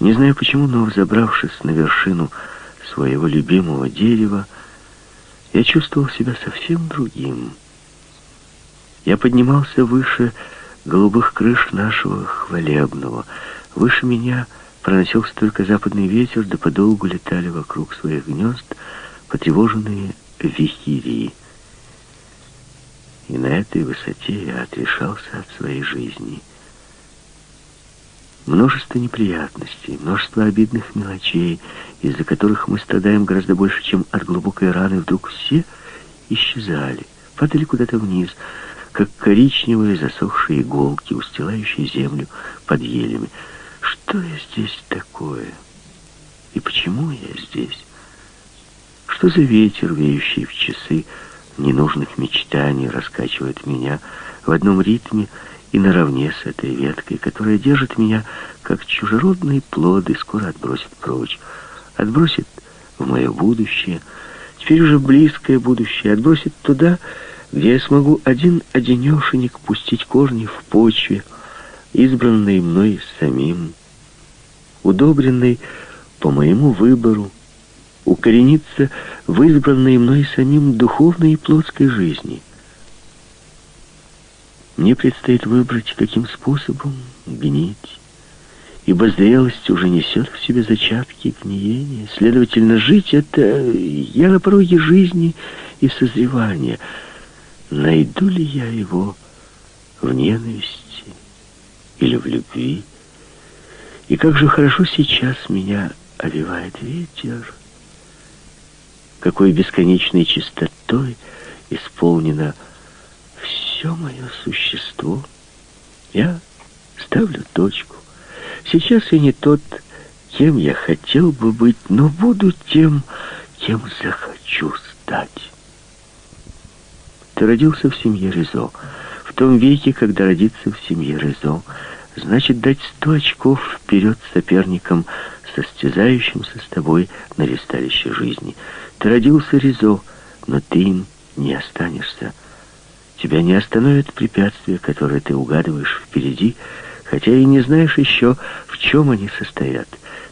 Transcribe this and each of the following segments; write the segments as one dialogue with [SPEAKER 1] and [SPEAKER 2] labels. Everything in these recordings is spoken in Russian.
[SPEAKER 1] Не знаю почему, но взобравшись на вершину своего любимого дерева, я чувствовал себя совсем другим. Я поднимался выше голубых крыш нашего хвалебного. Выше меня проносился только западный ветер, да подолгу летали вокруг своих гнезд потревоженные вихирии. И на этой высоте я отрешался от своей жизни. Множество неприятностей, множество обидных мелочей, из-за которых мы страдаем гораздо больше, чем от глубокой раны, вдруг все исчезали, падали куда-то вниз, как коричневые засохшие иголки, устилающие землю под елями. Что я здесь такое? И почему я здесь? Что за ветер, веющий в часы ненужных мечтаний, раскачивает меня в одном ритме и наравне с этой веткой, которая держит меня, как чужеродный плод, и скоро отбросит прочь. Отбросит в мое будущее, теперь уже близкое будущее, отбросит туда, где я смогу один-одинешенек пустить корни в почве, избранной мной самим, удобренной по моему выбору, укорениться в избранной мной самим духовной и плотской жизни. Мне предстоит выбрать, каким способом гнить, ибо зрелость уже несет в себе зачатки гниения. Следовательно, жить — это я на пороге жизни и созревания — найду ли я его в ненависти или в любви? И как же хорошо сейчас меня овивает ветер, какой бесконечной чистотой исполнено все мое существо. Я ставлю точку. Сейчас я не тот, кем я хотел бы быть, но буду тем, кем захочу стать. Ты родился в семье Резо. В том веке, когда родиться в семье Резо, значит дать сто очков вперед соперникам, состязающимся с тобой на ресталище жизни. Ты родился Резо, но ты им не останешься. Тебя не остановят препятствия, которые ты угадываешь впереди, хотя и не знаешь еще, в чем они состоят.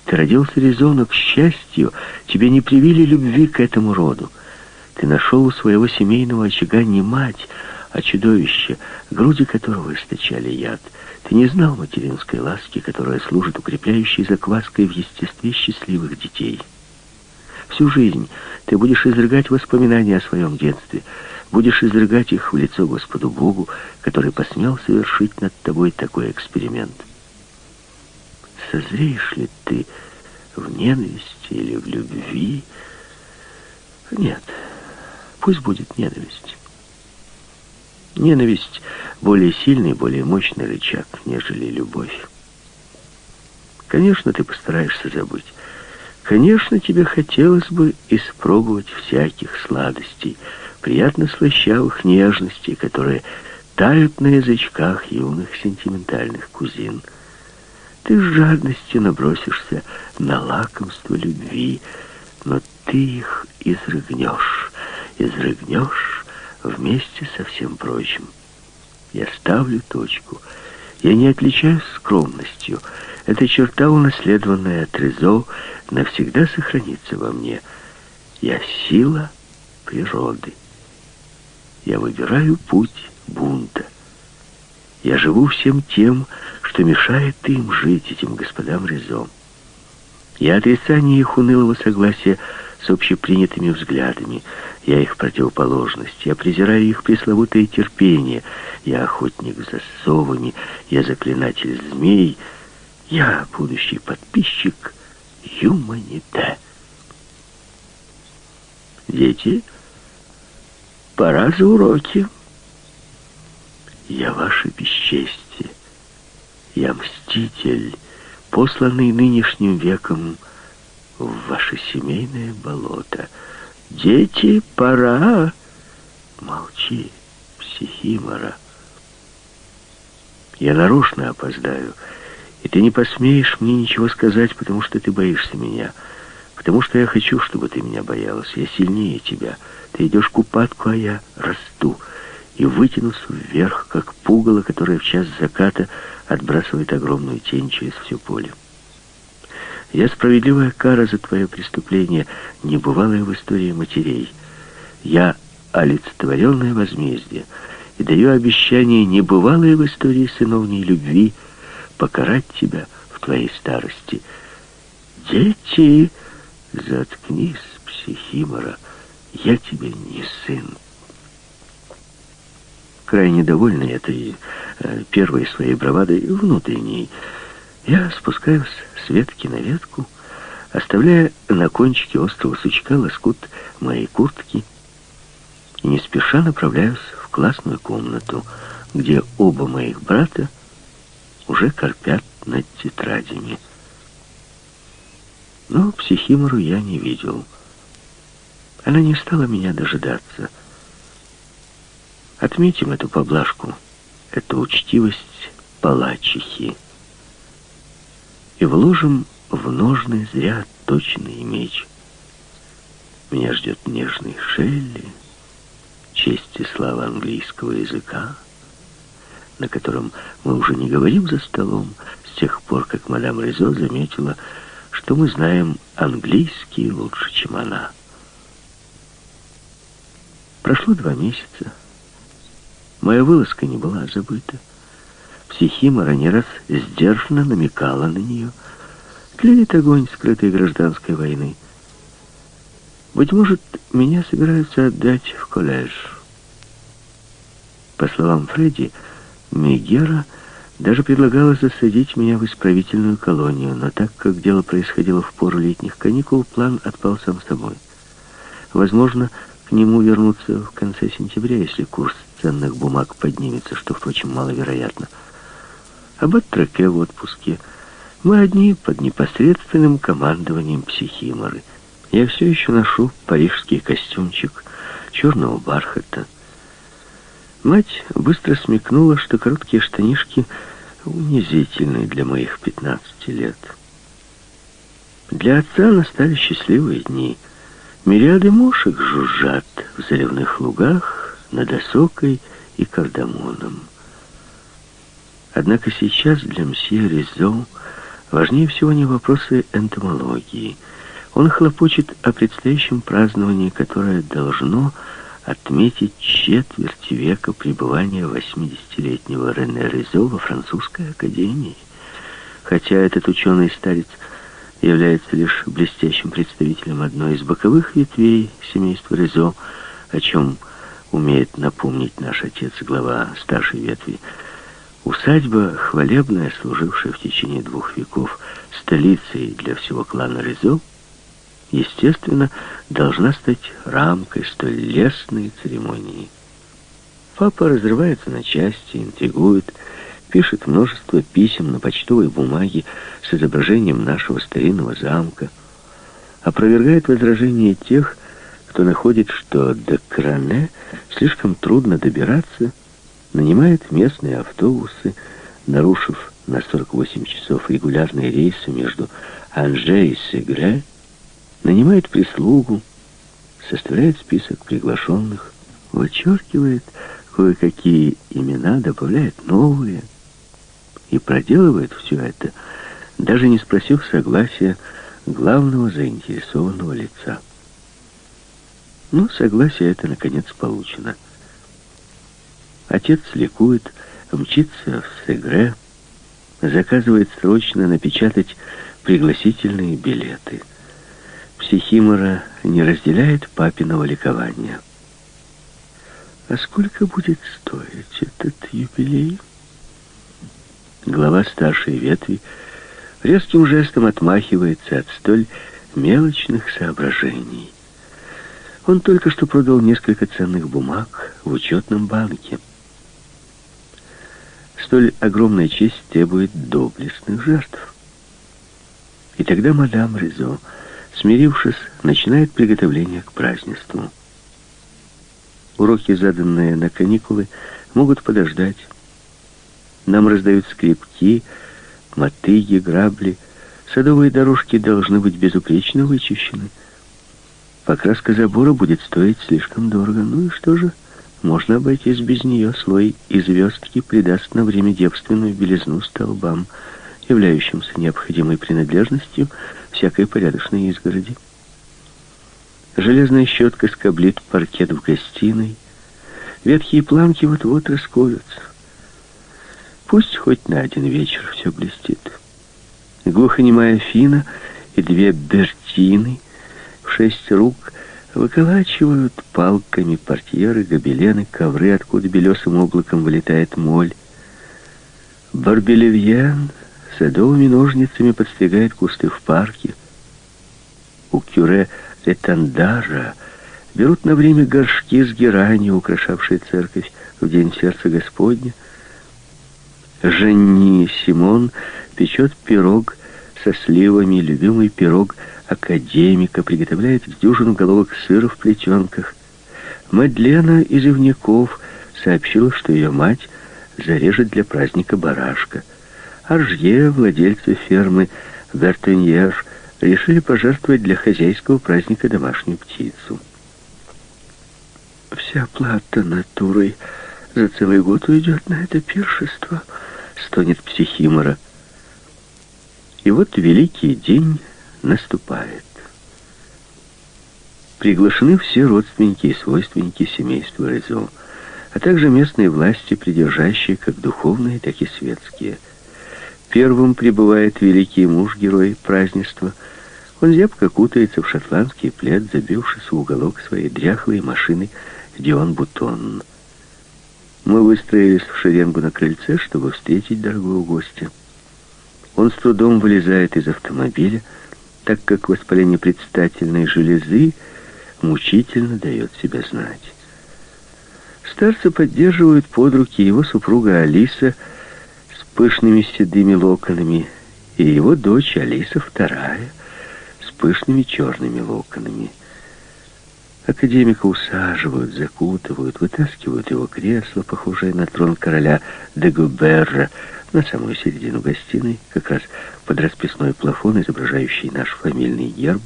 [SPEAKER 1] Ты родился Резо, но, к счастью, тебе не привили любви к этому роду. Ты нашел у своего семейного очага не мать, а чудовище, груди которого источали яд. Ты не знал материнской ласки, которая служит укрепляющей закваской в естестве счастливых детей. Всю жизнь ты будешь изрыгать воспоминания о своем детстве, будешь изрыгать их в лицо Господу Богу, который посмел совершить над тобой такой эксперимент. Созреешь ли ты в ненависти или в любви? Нет, Пусть будет ненависть. Ненависть — более сильный, более мощный рычаг, нежели любовь. Конечно, ты постараешься забыть. Конечно, тебе хотелось бы испробовать всяких сладостей, приятно слащавых нежностей, которые тают на язычках юных сентиментальных кузин. Ты с жадностью набросишься на лакомство любви, но ты их изрыгнешь, изрыгнешь вместе со всем прочим. Я ставлю точку. Я не отличаюсь скромностью. Эта черта, унаследованная от Резо, навсегда сохранится во мне. Я сила природы. Я выбираю путь бунта. Я живу всем тем, что мешает им жить, этим господам Резо. Я отрицание их унылого согласия с общепринятыми взглядами. Я их противоположность. Я презираю их пресловутое терпение. Я охотник за совами. Я заклинатель змей. Я будущий подписчик Юманите. Дети, пора за уроки. Я ваше бесчестие. Я мститель, посланный нынешним веком в ваше семейное болото. Дети, пора. Молчи, психимора. Я нарочно опоздаю, и ты не посмеешь мне ничего сказать, потому что ты боишься меня. Потому что я хочу, чтобы ты меня боялась. Я сильнее тебя. Ты идешь к упадку, а я расту и вытянусь вверх, как пугало, которое в час заката отбрасывает огромную тень через все поле. Я справедливая кара за твое преступление, небывалая в истории матерей. Я олицетворенное возмездие и даю обещание, небывалое в истории сыновней любви, покарать тебя в твоей старости. Дети, заткнись, психимора, я тебе не сын. Крайне довольный этой э, первой своей бравадой внутренней, я спускаюсь с ветки на ветку, оставляя на кончике острого сучка лоскут моей куртки и не спеша направляюсь в классную комнату, где оба моих брата уже корпят над тетрадями. Но психимору я не видел. Она не стала меня дожидаться. Отметим эту поблажку, эту учтивость палачихи и вложим в ножны зря точный меч. Меня ждет нежный Шелли, честь и слава английского языка, на котором мы уже не говорим за столом, с тех пор, как мадам Ризо заметила, что мы знаем английский лучше, чем она. Прошло два месяца. Моя вылазка не была забыта. Психимора не раз сдержанно намекала на нее. Тлеет огонь скрытой гражданской войны. Быть может, меня собираются отдать в колледж. По словам Фредди, Мегера даже предлагала засадить меня в исправительную колонию, но так как дело происходило в пору летних каникул, план отпал сам собой. Возможно, к нему вернуться в конце сентября, если курс ценных бумаг поднимется, что, впрочем, маловероятно. Об Атраке в отпуске. Мы одни под непосредственным командованием психиморы. Я все еще ношу парижский костюмчик черного бархата. Мать быстро смекнула, что короткие штанишки унизительны для моих 15 лет. Для отца настали счастливые дни. Мириады мошек жужжат в заливных лугах над осокой и кардамоном. Однако сейчас для мсье Резо важнее всего не вопросы энтомологии. Он хлопочет о предстоящем праздновании, которое должно отметить четверть века пребывания 80-летнего Рене Резо во французской академии. Хотя этот ученый-старец является лишь блестящим представителем одной из боковых ветвей семейства Резо, о чем умеет напомнить наш отец, глава старшей ветви, Усадьба, хвалебная, служившая в течение двух веков столицей для всего клана Резо, естественно, должна стать рамкой столь лестной церемонии. Папа разрывается на части, интригует, пишет множество писем на почтовой бумаге с изображением нашего старинного замка, опровергает возражения тех, кто находит, что до Кране слишком трудно добираться, нанимает местные автобусы, нарушив на 48 часов регулярные рейсы между Анже и Сегре, нанимает прислугу, составляет список приглашенных, вычеркивает кое-какие имена, добавляет новые и проделывает все это, даже не спросив согласия главного заинтересованного лица. Ну, согласие это, наконец, получено – Отец ликует, мчится в Сегре, заказывает срочно напечатать пригласительные билеты. Психимора не разделяет папиного ликования. А сколько будет стоить этот юбилей? Глава старшей ветви резким жестом отмахивается от столь мелочных соображений. Он только что продал несколько ценных бумаг в учетном банке. Столь огромная честь требует доблестных жертв. И тогда мадам Ризо, смирившись, начинает приготовление к празднеству. Уроки, заданные на каникулы, могут подождать. Нам раздают скрипки, мотыги, грабли. Садовые дорожки должны быть безупречно вычищены. Покраска забора будет стоить слишком дорого. Ну и что же? Можно обойтись без нее. Слой известки придаст на время девственную белизну столбам. являющимся необходимой принадлежностью всякой порядочной изгороди. Железная щетка скоблит паркет в гостиной. Ветхие планки вот-вот расколются. Пусть хоть на один вечер все блестит. Глухонемая Фина и две Бертины в шесть рук выколачивают палками портьеры, гобелены, ковры, откуда белесым облаком вылетает моль. Барбелевьен садовыми ножницами подстригает кусты в парке. У кюре Этандажа берут на время горшки с геранью, украшавшие церковь в день сердца Господня. Женни Симон печет пирог со сливами, любимый пирог академика, приготовляет дюжину головок сыра в плетенках. Мадлена из Ивняков сообщила, что ее мать зарежет для праздника барашка. Аржье, владельцы фермы Бертеньер, решили пожертвовать для хозяйского праздника домашнюю птицу. Вся плата натурой за целый год уйдет на это пиршество, стонет психимора. И вот великий день наступает. Приглашены все родственники и свойственники семейства Резо, а также местные власти, придержащие как духовные, так и светские. Первым прибывает великий муж-герой празднества. Он зябко кутается в шотландский плед, забившись в уголок своей дряхлой машины Дион Бутон. Мы выстроились в шеренгу на крыльце, чтобы встретить дорогого гостя. Он с трудом вылезает из автомобиля, так как воспаление предстательной железы мучительно дает себя знать. Старца поддерживают под руки его супруга Алиса с пышными седыми локонами и его дочь Алиса вторая с пышными черными локонами. Академика усаживают, закутывают, вытаскивают его кресло, похожее на трон короля Дегуберра, на самую середину гостиной, как раз под расписной плафон, изображающий наш фамильный герб,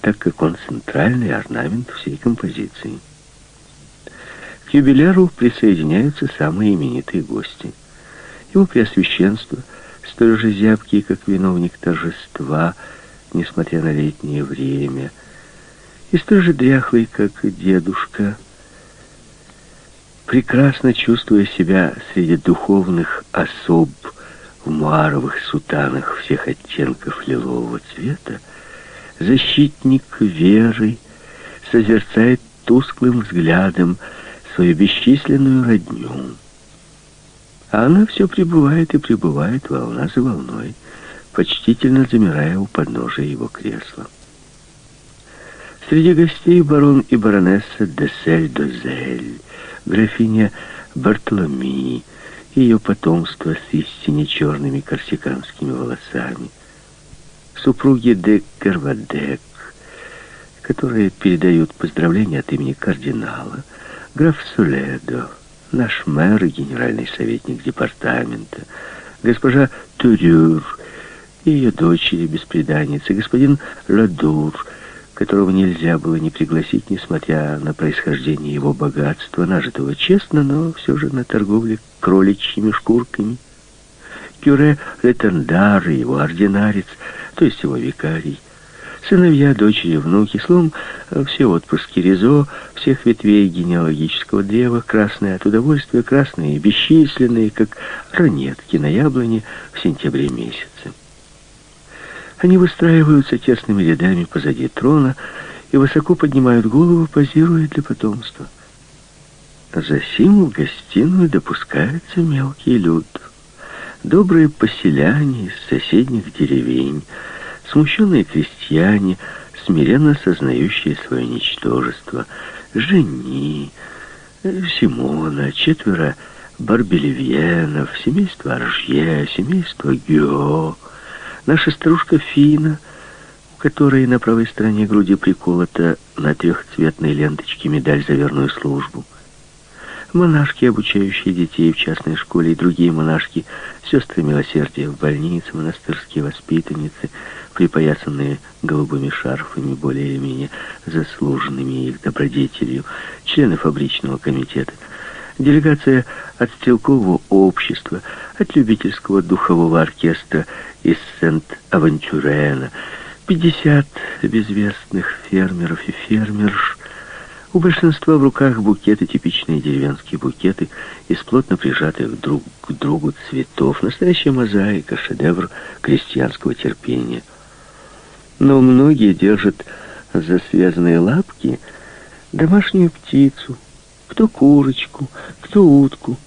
[SPEAKER 1] так как он центральный орнамент всей композиции. К юбиляру присоединяются самые именитые гости. Его Преосвященство, столь же зябкий, как виновник торжества, несмотря на летнее время, и столь же дряхлый, как дедушка, прекрасно чувствуя себя среди духовных особ в муаровых сутанах всех оттенков лилового цвета, защитник веры созерцает тусклым взглядом свою бесчисленную родню. А она все пребывает и пребывает волна за волной, почтительно замирая у подножия его кресла. Среди гостей барон и баронесса Десель-Дозель, графиня Бартоломини, ее потомство с истине черными корсиканскими волосами, супруги де Кервадек, которые передают поздравления от имени кардинала, граф Суледо, наш мэр и генеральный советник департамента, госпожа Турюр, ее дочери беспреданницы, господин Ладур, которого нельзя было не пригласить, несмотря на происхождение его богатства, нажитого честно, но все же на торговле кроличьими шкурками. Кюре Летендар, его ординарец, то есть его викарий, сыновья, дочери, внуки, словом, все отпрыски Ризо, всех ветвей генеалогического древа, красные от удовольствия, красные и бесчисленные, как ранетки на яблоне в сентябре месяце. Они выстраиваются тесными рядами позади трона и высоко поднимают голову, позируя для потомства. Засим в гостиную допускается мелкий люд. Добрые поселяне из соседних деревень, смущенные крестьяне, смиренно сознающие свое ничтожество, жени, Симона, четверо Барбелевьенов, семейство Аржье, семейство Гео, Наша старушка Фина, у которой на правой стороне груди приколота на трехцветной ленточке медаль за верную службу. Монашки, обучающие детей в частной школе, и другие монашки, сестры милосердия в больнице, монастырские воспитанницы, припоясанные голубыми шарфами, более или менее заслуженными их добродетелью, члены фабричного комитета — Делегация от стрелкового общества, от любительского духового оркестра из Сент-Авантюрена, 50 безвестных фермеров и фермерш. У большинства в руках букеты, типичные деревенские букеты, из плотно прижатых друг к другу цветов. Настоящая мозаика, шедевр крестьянского терпения. Но многие держат за связанные лапки домашнюю птицу, кто курочку, кто утку.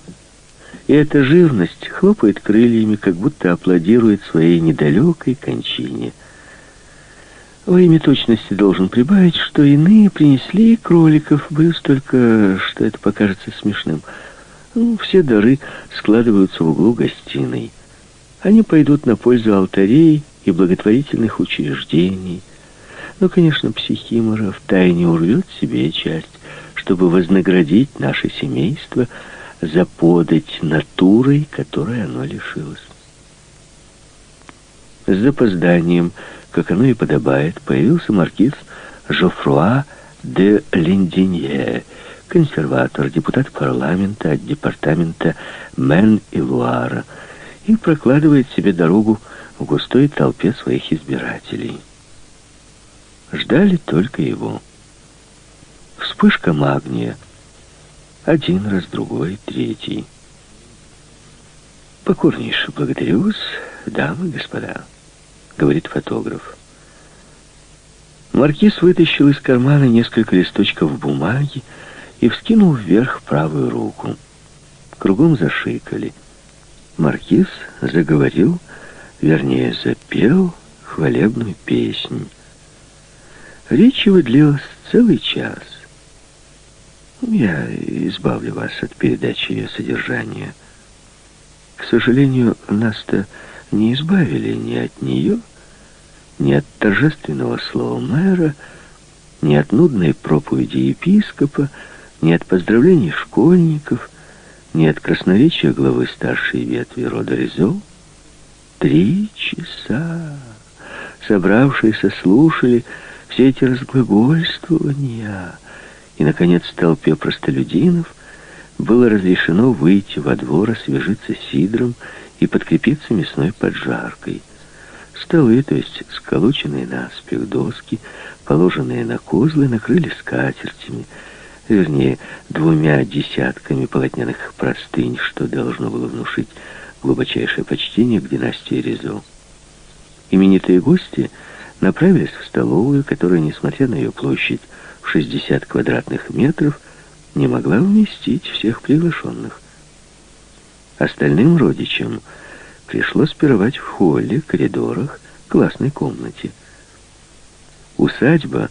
[SPEAKER 1] И эта живность хлопает крыльями, как будто аплодирует своей недалекой кончине. Во имя точности должен прибавить, что иные принесли кроликов, боюсь только, что это покажется смешным. Ну, все дары складываются в углу гостиной. Они пойдут на пользу алтарей и благотворительных учреждений. Но, конечно, психимора втайне урвет себе часть чтобы вознаградить наше семейство за подать натурой, которой оно лишилось. С запозданием, как оно и подобает, появился маркиз Жофруа де Линдинье, консерватор, депутат парламента от департамента Мен и Луара, и прокладывает себе дорогу в густой толпе своих избирателей. Ждали только его. Вспышка магния. Один раз, другой, третий. «Покорнейше благодарю вас, дамы и господа», — говорит фотограф. Маркиз вытащил из кармана несколько листочков бумаги и вскинул вверх правую руку. Кругом зашикали. Маркиз заговорил, вернее, запел хвалебную песнь. Речь его длилась целый час. Я избавлю вас от передачи ее содержания. К сожалению, нас-то не избавили ни от нее, ни от торжественного слова мэра, ни от нудной проповеди епископа, ни от поздравлений школьников, ни от красноречия главы старшей ветви рода Резо. Три часа собравшиеся слушали все эти разглагольствования, и, наконец, толпе простолюдинов было разрешено выйти во двор, освежиться сидром и подкрепиться мясной поджаркой. Столы, то есть сколоченные наспех доски, положенные на козлы, накрыли скатертями, вернее, двумя десятками полотняных простынь, что должно было внушить глубочайшее почтение к династии Резо. Именитые гости направились в столовую, которая, несмотря на ее площадь, в 60 квадратных метров не могла вместить всех приглашенных. Остальным родичам пришлось пировать в холле, коридорах, классной комнате. Усадьба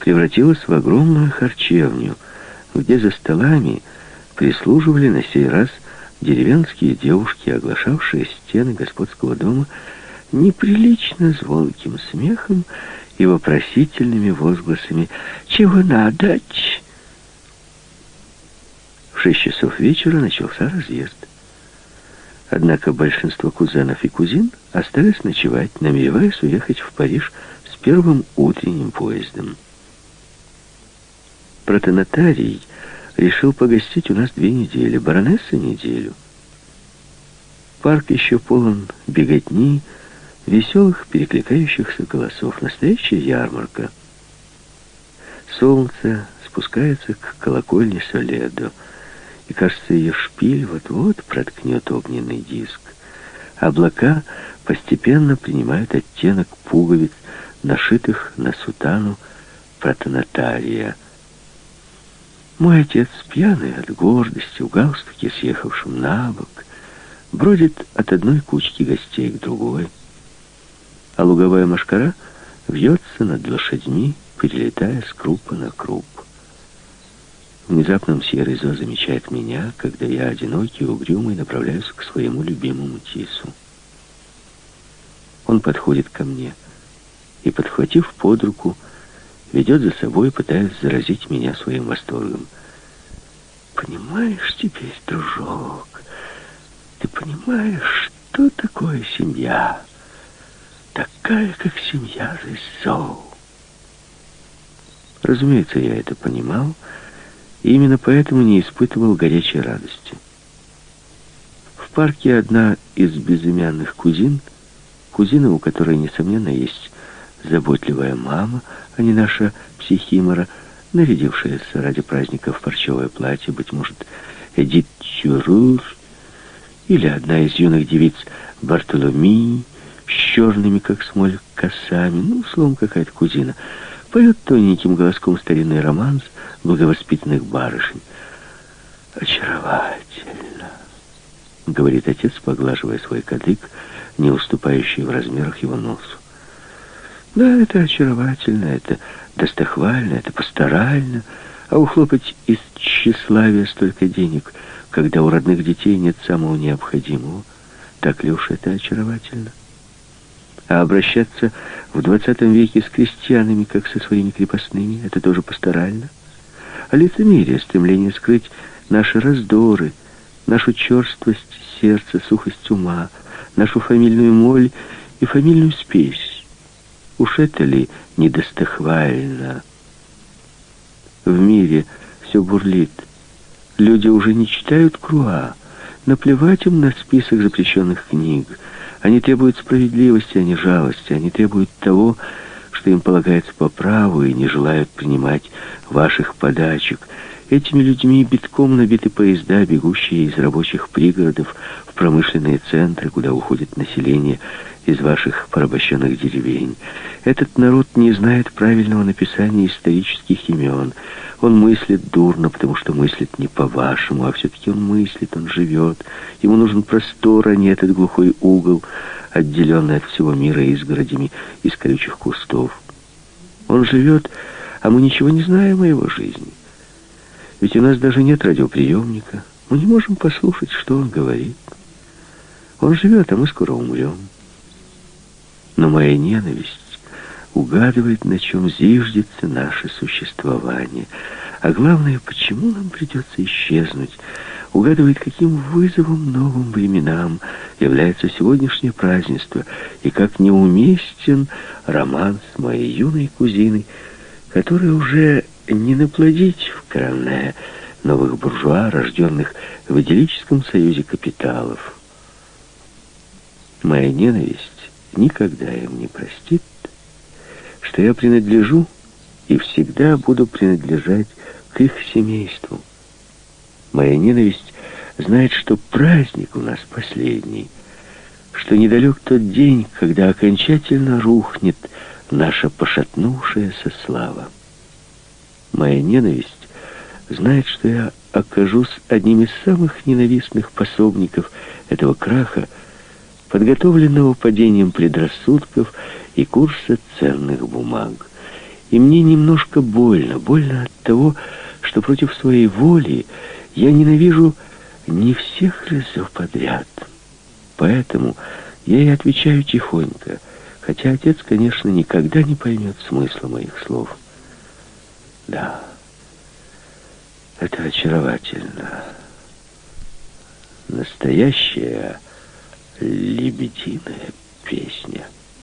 [SPEAKER 1] превратилась в огромную харчевню, где за столами прислуживали на сей раз деревенские девушки, оглашавшие стены господского дома неприлично звонким смехом и вопросительными возгласами «Чего надо?» В шесть часов вечера начался разъезд. Однако большинство кузенов и кузин остались ночевать, намереваясь уехать в Париж с первым утренним поездом. Протонотарий решил погостить у нас две недели, баронесса неделю. Парк еще полон беготни, веселых перекликающихся голосов. Настоящая ярмарка. Солнце спускается к колокольне Соледо, и, кажется, ее шпиль вот-вот проткнет огненный диск. Облака постепенно принимают оттенок пуговиц, нашитых на сутану протонотария. Мой отец, пьяный от гордости, в галстуке, съехавшем на бок, бродит от одной кучки гостей к другой а луговая машкара вьется над лошадьми, перелетая с крупа на круп. Внезапно серый зо замечает меня, когда я, одинокий угрюмый, направляюсь к своему любимому тису. Он подходит ко мне и, подхватив под руку, ведет за собой, пытаясь заразить меня своим восторгом. «Понимаешь теперь, дружок, ты понимаешь, что такое семья?» Такая, как семья Рысоу. Разумеется, я это понимал и именно поэтому не испытывал горячей радости. В парке одна из безымянных кузин, кузина, у которой, несомненно, есть заботливая мама, а не наша психимора, нарядившаяся ради праздника в парчевое платье, быть может, Эдит Чурур, или одна из юных девиц Бартоломии, с черными, как смоль, косами, ну, словом, какая-то кузина, поет тоненьким голоском старинный романс благовоспитанных барышень. «Очаровательно», — говорит отец, поглаживая свой кадык, не уступающий в размерах его носу. «Да, это очаровательно, это достохвально, это пасторально, а ухлопать из тщеславия столько денег, когда у родных детей нет самого необходимого, так ли уж это очаровательно?» А обращаться в двадцатом веке с крестьянами, как со своими крепостными, это тоже пасторально. А лицемерие, стремление скрыть наши раздоры, нашу черствость сердца, сухость ума, нашу фамильную моль и фамильную спесь. Уж это ли недостохвально? В мире все бурлит. Люди уже не читают Круа. Наплевать им на список запрещенных книг — они требуют справедливости, а не жалости. Они требуют того, что им полагается по праву, и не желают принимать ваших подачек. Этими людьми битком набиты поезда, бегущие из рабочих пригородов в промышленные центры, куда уходит население из ваших порабощенных деревень. Этот народ не знает правильного написания исторических имен. Он мыслит дурно, потому что мыслит не по-вашему, а все-таки он мыслит, он живет. Ему нужен простор, а не этот глухой угол, отделенный от всего мира изгородями из колючих кустов. Он живет, а мы ничего не знаем о его жизни. Ведь у нас даже нет радиоприемника. Мы не можем послушать, что он говорит. Он живет, а мы скоро умрем. Но моя ненависть угадывает, на чем зиждется наше существование. А главное, почему нам придется исчезнуть, угадывает, каким вызовом новым временам является сегодняшнее празднество, и как неуместен роман с моей юной кузиной, который уже не наплодить в Каране новых буржуа, рожденных в идиллическом союзе капиталов. Моя ненависть никогда им не простит, что я принадлежу и всегда буду принадлежать к их семейству. Моя ненависть знает, что праздник у нас последний, что недалек тот день, когда окончательно рухнет наша пошатнувшаяся слава. Моя ненависть знает, что я окажусь одним из самых ненавистных пособников этого краха, подготовленного падением предрассудков и курса ценных бумаг. И мне немножко больно, больно от того, что против своей воли я ненавижу не всех Резо подряд. Поэтому я и отвечаю тихонько, хотя отец, конечно, никогда не поймет смысла моих слов. Да, это очаровательно. Настоящая лебединая песня —